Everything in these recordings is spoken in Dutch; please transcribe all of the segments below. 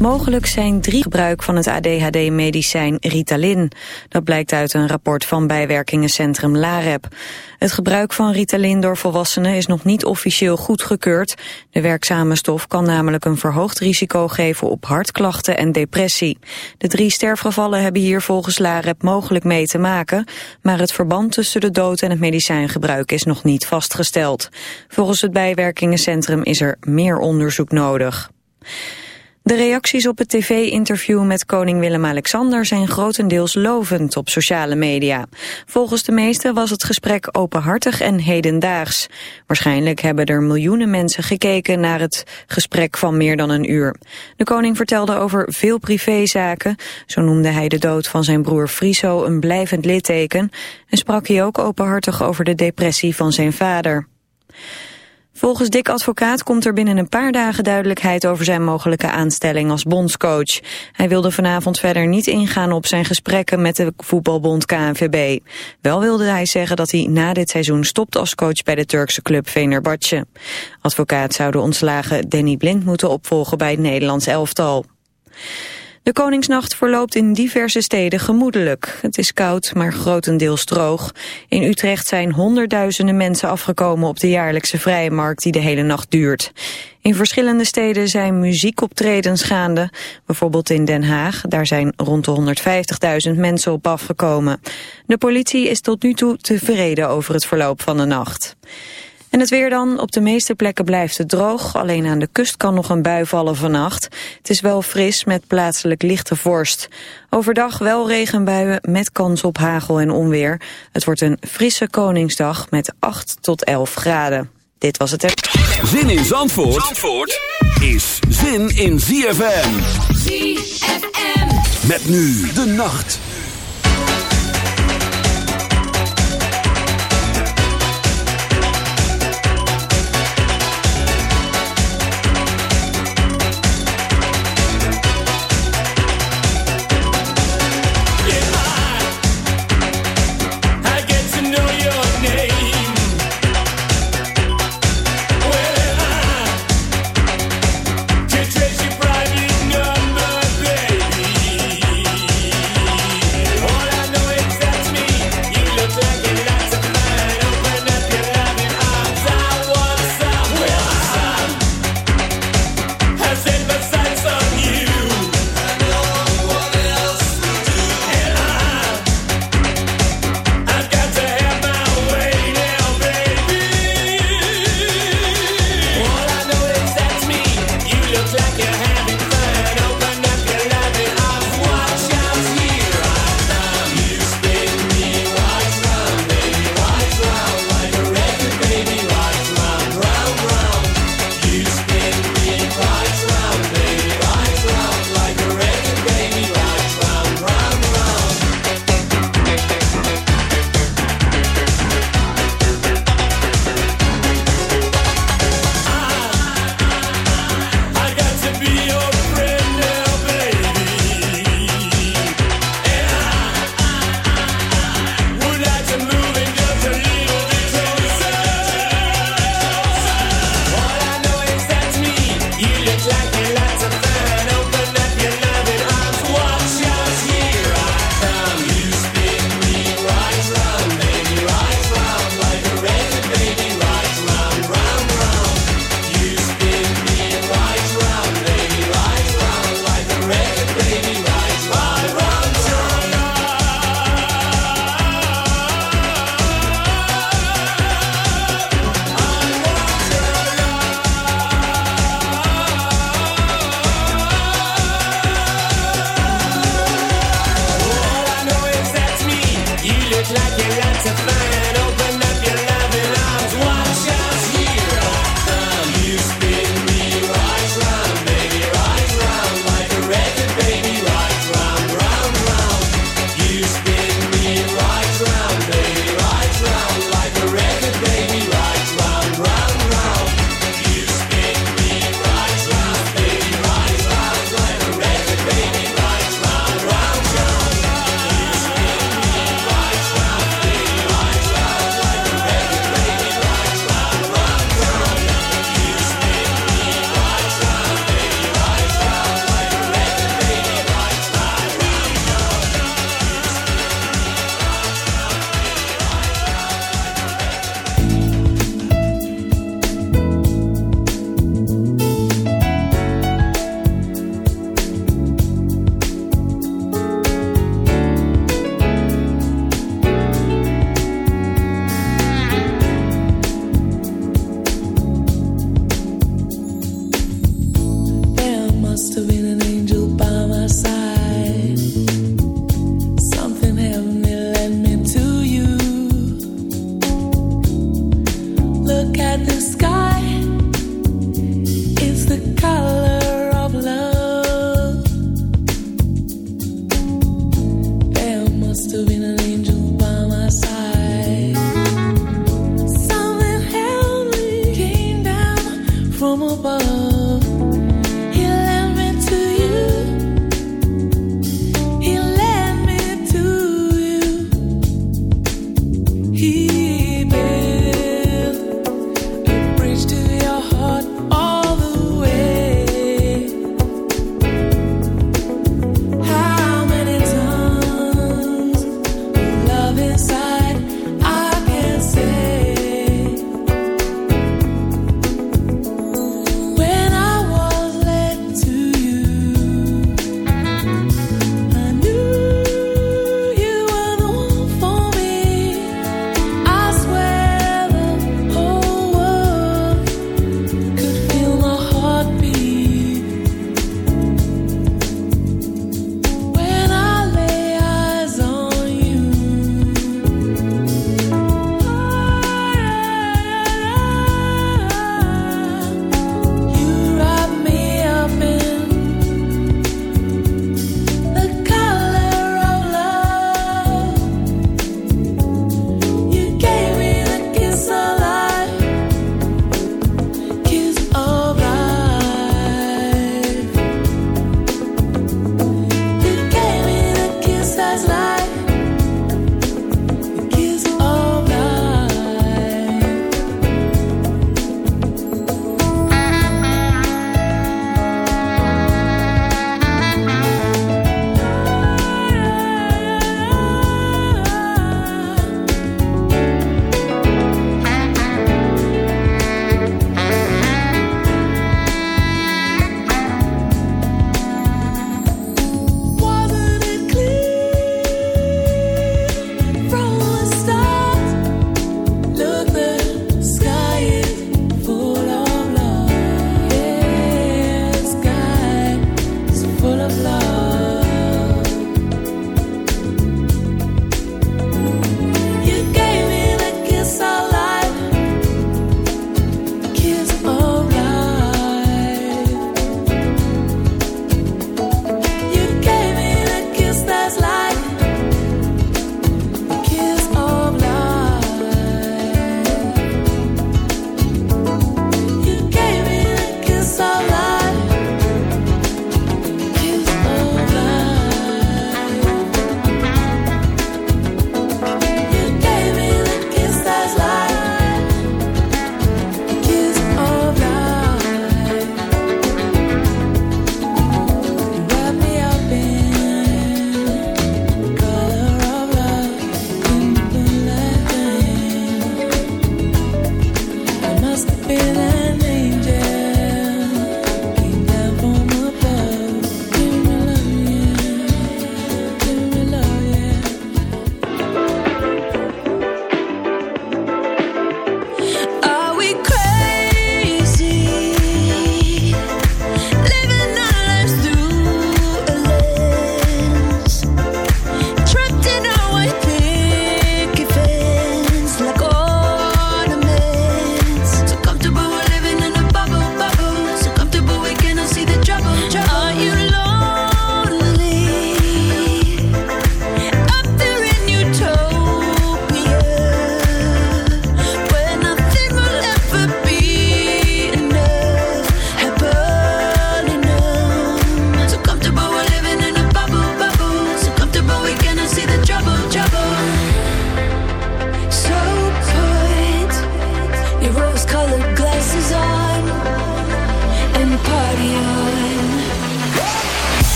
Mogelijk zijn drie gebruik van het ADHD-medicijn Ritalin. Dat blijkt uit een rapport van bijwerkingencentrum LAREP. Het gebruik van Ritalin door volwassenen is nog niet officieel goedgekeurd. De werkzame stof kan namelijk een verhoogd risico geven op hartklachten en depressie. De drie sterfgevallen hebben hier volgens LAREP mogelijk mee te maken, maar het verband tussen de dood en het medicijngebruik is nog niet vastgesteld. Volgens het bijwerkingencentrum is er meer onderzoek nodig. De reacties op het tv-interview met koning Willem-Alexander zijn grotendeels lovend op sociale media. Volgens de meesten was het gesprek openhartig en hedendaags. Waarschijnlijk hebben er miljoenen mensen gekeken naar het gesprek van meer dan een uur. De koning vertelde over veel privézaken. Zo noemde hij de dood van zijn broer Friso een blijvend litteken. En sprak hij ook openhartig over de depressie van zijn vader. Volgens Dick Advocaat komt er binnen een paar dagen duidelijkheid over zijn mogelijke aanstelling als bondscoach. Hij wilde vanavond verder niet ingaan op zijn gesprekken met de voetbalbond KNVB. Wel wilde hij zeggen dat hij na dit seizoen stopt als coach bij de Turkse club Venerbatje. Advocaat zou de ontslagen Danny Blind moeten opvolgen bij het Nederlands elftal. De Koningsnacht verloopt in diverse steden gemoedelijk. Het is koud, maar grotendeels droog. In Utrecht zijn honderdduizenden mensen afgekomen op de jaarlijkse vrije markt die de hele nacht duurt. In verschillende steden zijn muziekoptredens gaande. Bijvoorbeeld in Den Haag, daar zijn rond de 150.000 mensen op afgekomen. De politie is tot nu toe tevreden over het verloop van de nacht. En het weer dan. Op de meeste plekken blijft het droog. Alleen aan de kust kan nog een bui vallen vannacht. Het is wel fris met plaatselijk lichte vorst. Overdag wel regenbuien met kans op hagel en onweer. Het wordt een frisse Koningsdag met 8 tot 11 graden. Dit was het. Zin in Zandvoort, Zandvoort is zin in ZFM. ZFM. Met nu de nacht.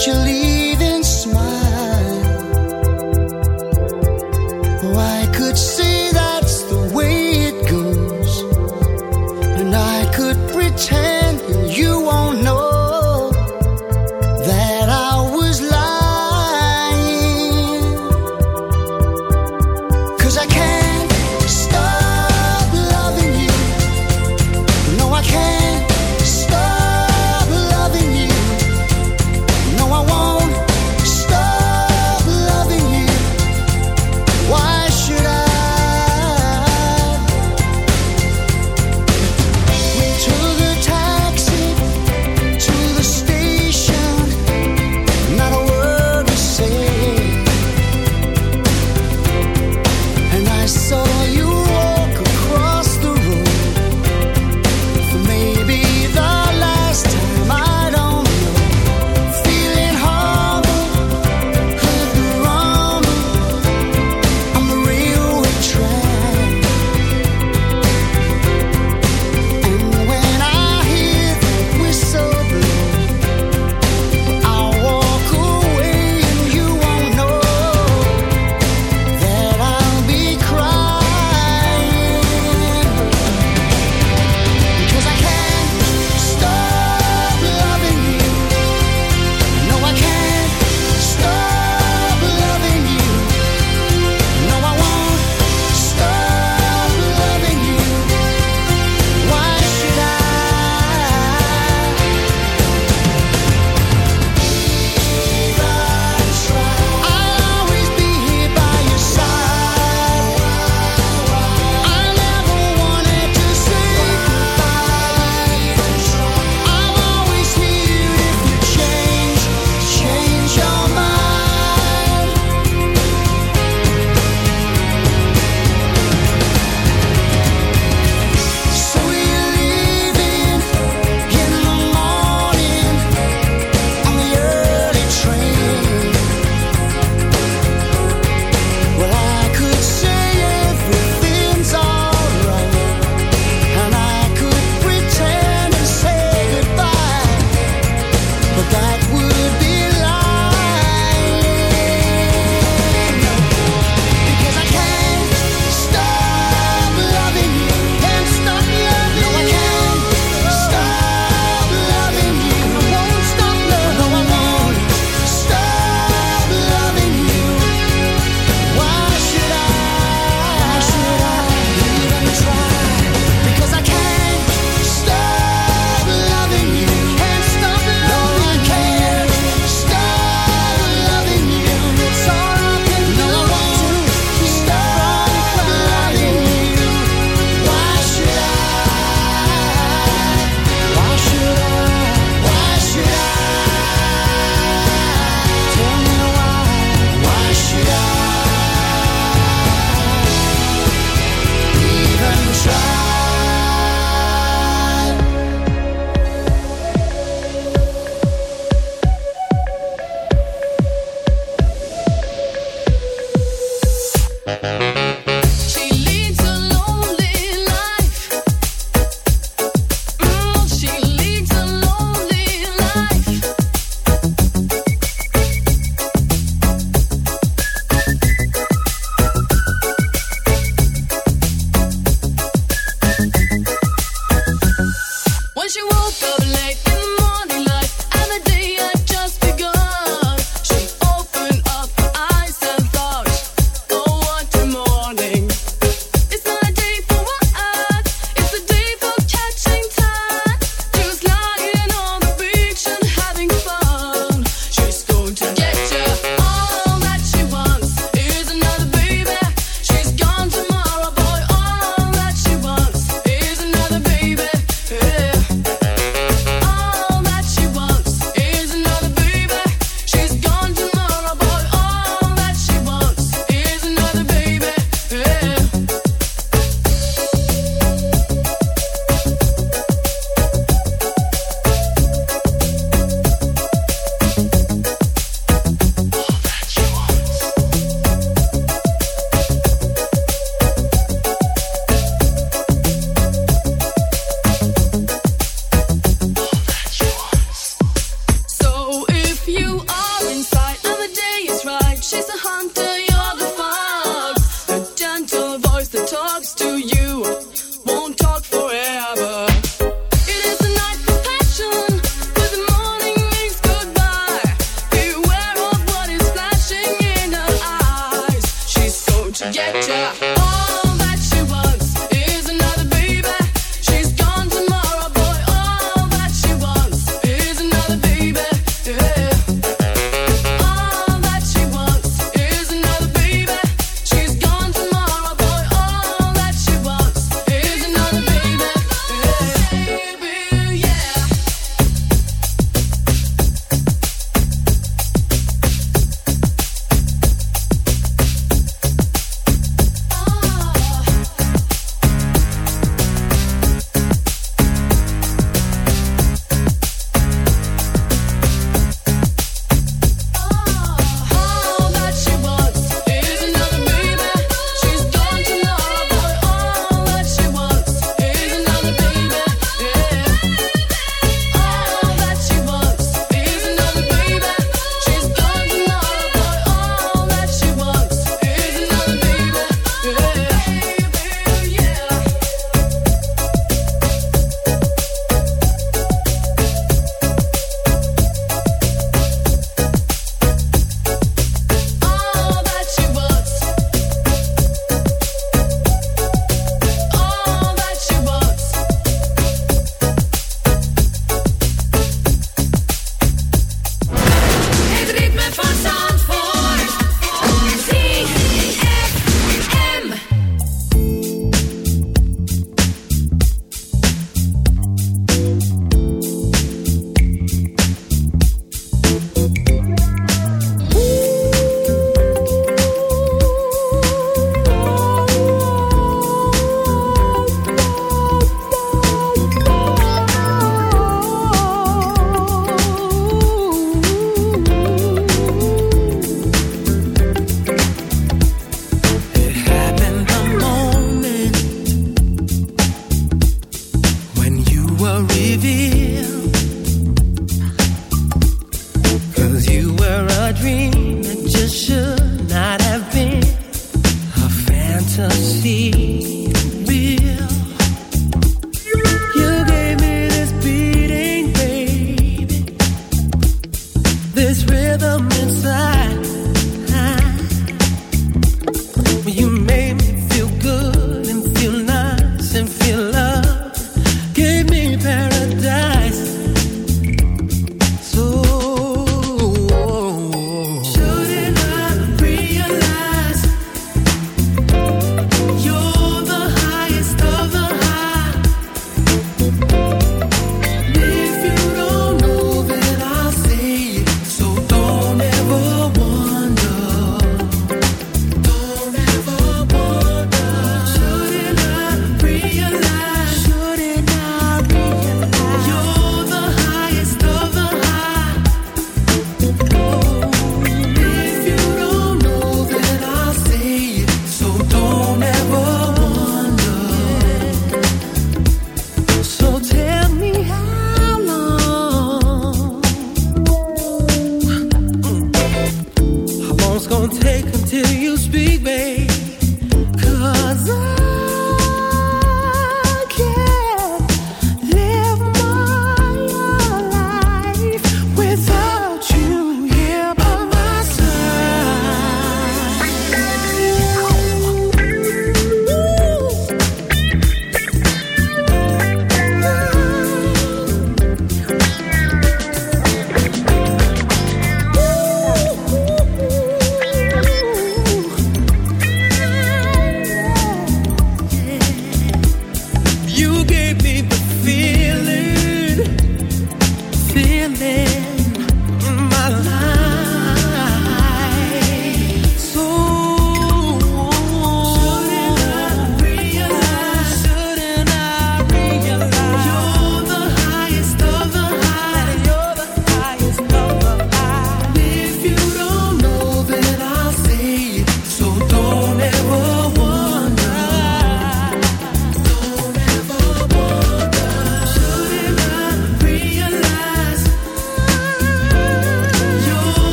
naturally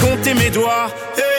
compté mes doigts. Eh,